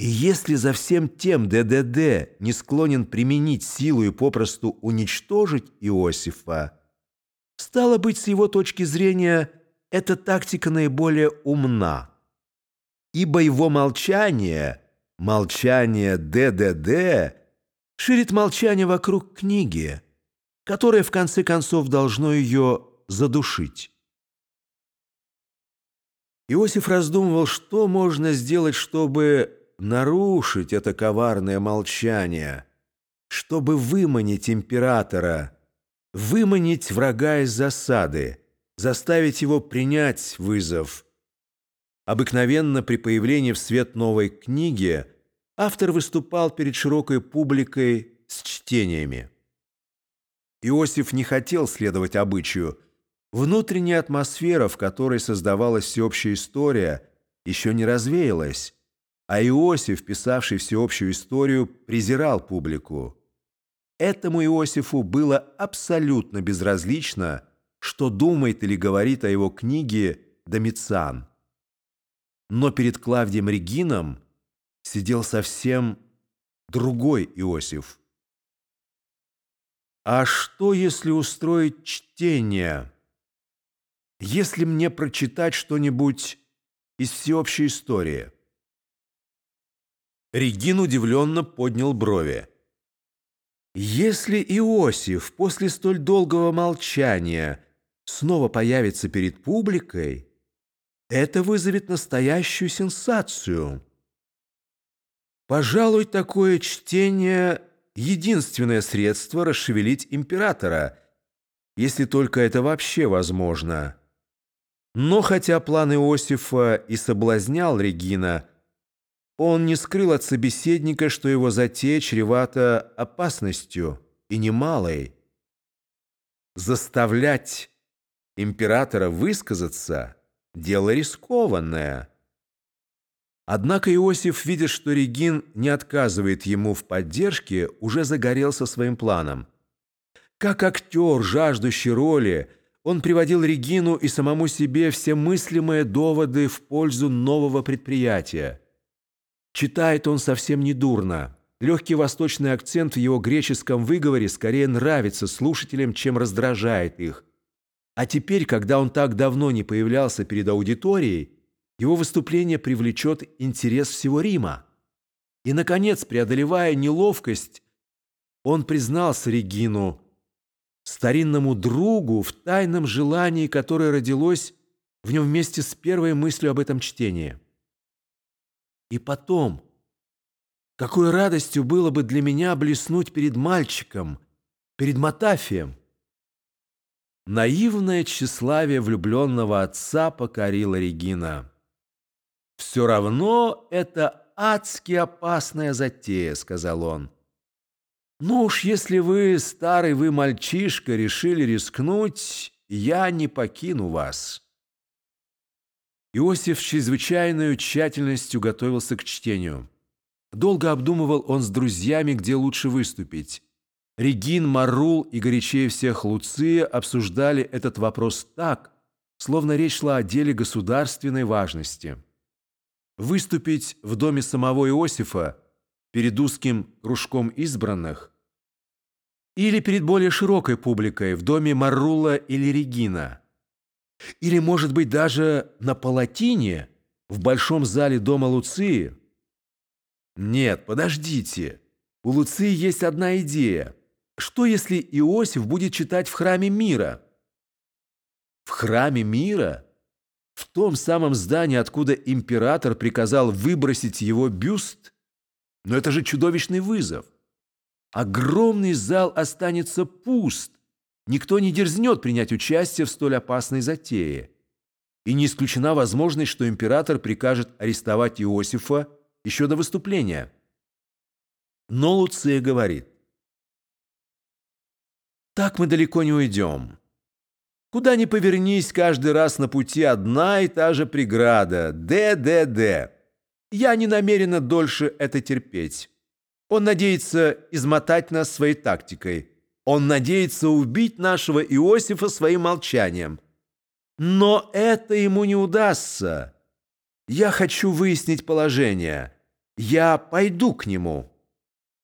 И если за всем тем ДДД не склонен применить силу и попросту уничтожить Иосифа, стало быть, с его точки зрения, эта тактика наиболее умна. Ибо его молчание, молчание ДДД, ширит молчание вокруг книги, которое в конце концов должно ее задушить. Иосиф раздумывал, что можно сделать, чтобы нарушить это коварное молчание, чтобы выманить императора, выманить врага из засады, заставить его принять вызов. Обыкновенно при появлении в свет новой книги автор выступал перед широкой публикой с чтениями. Иосиф не хотел следовать обычаю – Внутренняя атмосфера, в которой создавалась всеобщая история, еще не развеялась, а Иосиф, писавший всеобщую историю, презирал публику. Этому Иосифу было абсолютно безразлично, что думает или говорит о его книге Домициан. Но перед Клавдием Регином сидел совсем другой Иосиф. А что, если устроить чтение? если мне прочитать что-нибудь из всеобщей истории?» Регин удивленно поднял брови. «Если Иосиф после столь долгого молчания снова появится перед публикой, это вызовет настоящую сенсацию. Пожалуй, такое чтение — единственное средство расшевелить императора, если только это вообще возможно». Но хотя план Иосифа и соблазнял Регина, он не скрыл от собеседника, что его затея чревата опасностью и немалой. Заставлять императора высказаться – дело рискованное. Однако Иосиф, видя, что Регин не отказывает ему в поддержке, уже загорелся своим планом. Как актер, жаждущий роли – он приводил Регину и самому себе все мыслимые доводы в пользу нового предприятия. Читает он совсем недурно. Легкий восточный акцент в его греческом выговоре скорее нравится слушателям, чем раздражает их. А теперь, когда он так давно не появлялся перед аудиторией, его выступление привлечет интерес всего Рима. И, наконец, преодолевая неловкость, он признался Регину – старинному другу в тайном желании, которое родилось в нем вместе с первой мыслью об этом чтении. И потом, какой радостью было бы для меня блеснуть перед мальчиком, перед Матафием. Наивное тщеславие влюбленного отца покорило Регина. «Все равно это адски опасная затея», — сказал он. «Ну уж если вы, старый вы мальчишка, решили рискнуть, я не покину вас». Иосиф с чрезвычайной тщательностью готовился к чтению. Долго обдумывал он с друзьями, где лучше выступить. Регин, Марул и горячее всех Луция обсуждали этот вопрос так, словно речь шла о деле государственной важности. Выступить в доме самого Иосифа перед узким кружком избранных или перед более широкой публикой в доме Марула или Регина, или, может быть, даже на Палатине в большом зале дома Луции. Нет, подождите, у Луции есть одна идея. Что, если Иосиф будет читать в храме мира? В храме мира? В том самом здании, откуда император приказал выбросить его бюст? Но это же чудовищный вызов. Огромный зал останется пуст. Никто не дерзнет принять участие в столь опасной затее. И не исключена возможность, что император прикажет арестовать Иосифа еще до выступления. Но Луция говорит, «Так мы далеко не уйдем. Куда ни повернись, каждый раз на пути одна и та же преграда – ДДД. Я не намерена дольше это терпеть». Он надеется измотать нас своей тактикой. Он надеется убить нашего Иосифа своим молчанием. Но это ему не удастся. Я хочу выяснить положение. «Я пойду к нему».